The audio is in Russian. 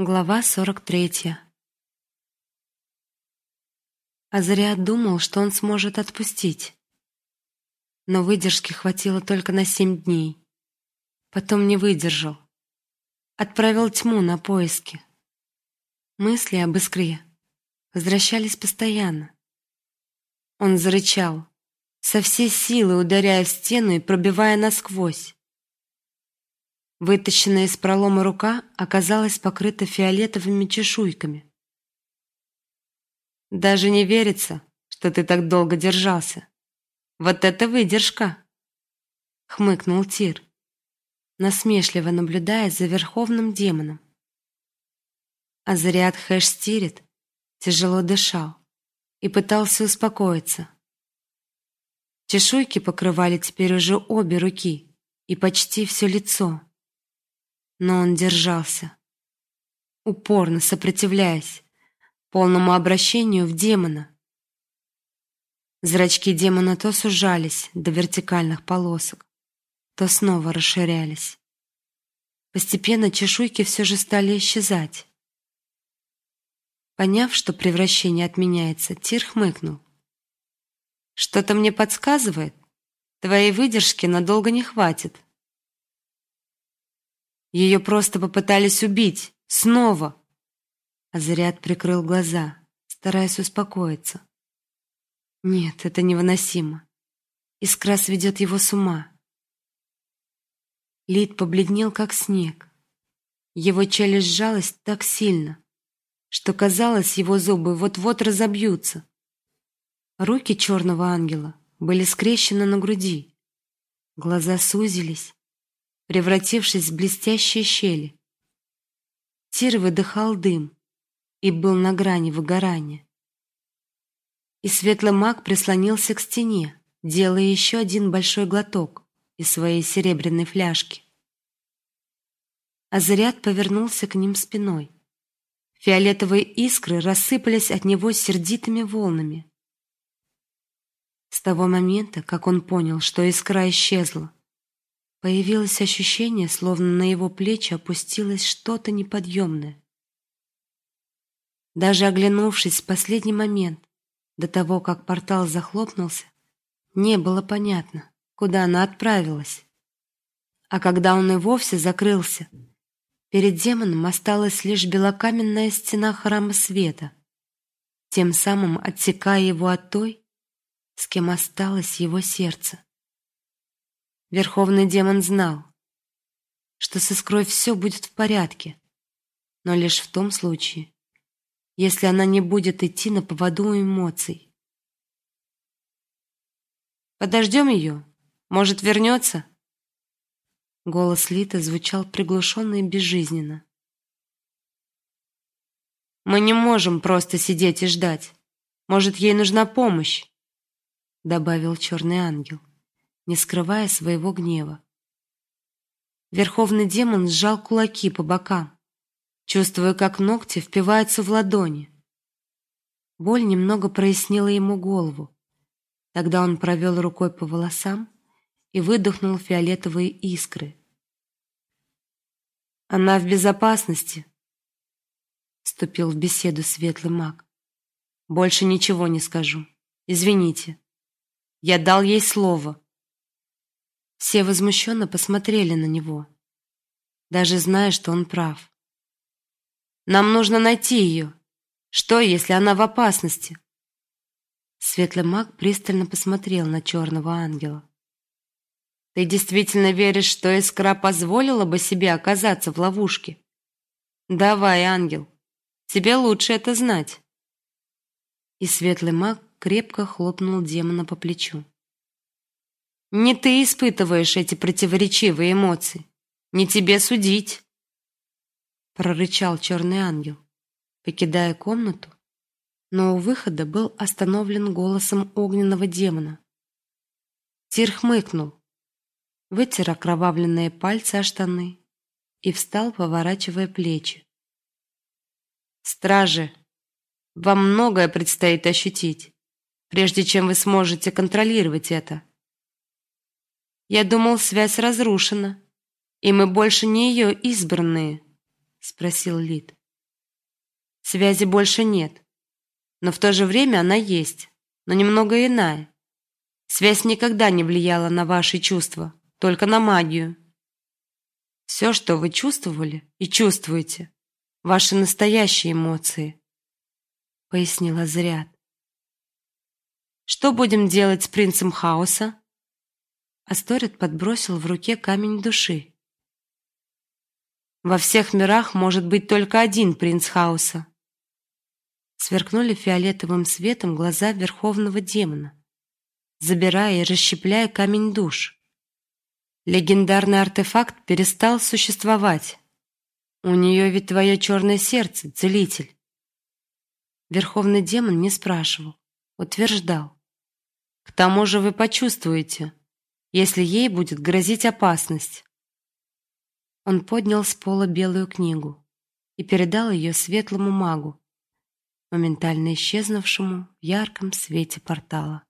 Глава сорок третья. Азариат думал, что он сможет отпустить. Но выдержки хватило только на семь дней. Потом не выдержал. Отправил тьму на поиски. Мысли об искре возвращались постоянно. Он зарычал, со всей силы ударяя в стену и пробивая насквозь. Вытащенная из пролома рука оказалась покрыта фиолетовыми чешуйками. Даже не верится, что ты так долго держался. Вот это выдержка, хмыкнул Тир, насмешливо наблюдая за верховным демоном. Азариат Хэштирит тяжело дышал и пытался успокоиться. Чешуйки покрывали теперь уже обе руки и почти все лицо но он держался, упорно сопротивляясь полному обращению в демона. Зрачки демона то сужались до вертикальных полосок, то снова расширялись. Постепенно чешуйки все же стали исчезать. Поняв, что превращение отменяется, Тир хмыкнул. Что-то мне подсказывает, твоей выдержки надолго не хватит. Ее просто попытались убить. Снова. Азариат прикрыл глаза, стараясь успокоиться. Нет, это невыносимо. Искра сведет его с ума. Лид побледнел, как снег. Его челюсть сжалась так сильно, что казалось, его зубы вот-вот разобьются. Руки черного ангела были скрещены на груди. Глаза сузились, превратившись в блестящие щели. Тир выдыхал дым и был на грани выгорания. И светлый маг прислонился к стене, делая еще один большой глоток из своей серебряной фляжки. Азариат повернулся к ним спиной. Фиолетовые искры рассыпались от него сердитыми волнами. С того момента, как он понял, что искра исчезла, Появилось ощущение, словно на его плечи опустилось что-то неподъемное. Даже оглянувшись в последний момент, до того, как портал захлопнулся, не было понятно, куда она отправилась. А когда он и вовсе закрылся, перед демоном осталась лишь белокаменная стена храма света, тем самым отсекая его от той, с кем осталось его сердце. Верховный демон знал, что с искрой все будет в порядке, но лишь в том случае, если она не будет идти на поводу эмоций. Подождем ее, может вернется?» Голос Литы звучал приглушенно и безжизненно. Мы не можем просто сидеть и ждать. Может, ей нужна помощь, добавил черный ангел не скрывая своего гнева. Верховный демон сжал кулаки по бокам, чувствуя, как ногти впиваются в ладони. Боль немного прояснила ему голову. Тогда он провел рукой по волосам и выдохнул фиолетовые искры. Она в безопасности, вступил в беседу светлый маг. Больше ничего не скажу. Извините. Я дал ей слово. Все возмущенно посмотрели на него, даже зная, что он прав. Нам нужно найти ее. Что, если она в опасности? Светлый маг пристально посмотрел на черного ангела. Ты действительно веришь, что искра позволила бы себе оказаться в ловушке? Давай, ангел. Тебе лучше это знать. И светлый маг крепко хлопнул демона по плечу. Не ты испытываешь эти противоречивые эмоции, не тебе судить, прорычал черный ангел, покидая комнату, но у выхода был остановлен голосом огненного демона. Тир хмыкнул, вытер окровавленные пальцы о штаны и встал, поворачивая плечи. Стражи, вам многое предстоит ощутить, прежде чем вы сможете контролировать это. Я думал, связь разрушена, и мы больше не ее избранные, спросил Лид. Связи больше нет. Но в то же время она есть, но немного иная. Связь никогда не влияла на ваши чувства, только на магию. Все, что вы чувствовали и чувствуете, ваши настоящие эмоции, пояснила Заряд. Что будем делать с принцем хаоса? Асторет подбросил в руке камень души. Во всех мирах может быть только один принц хаоса. Сверкнули фиолетовым светом глаза верховного демона, забирая и расщепляя камень душ. Легендарный артефакт перестал существовать. У нее ведь твое черное сердце, целитель. Верховный демон не спрашивал, утверждал. К тому же вы почувствуете, если ей будет грозить опасность. Он поднял с пола белую книгу и передал ее светлому магу, моментально исчезнувшему в ярком свете портала.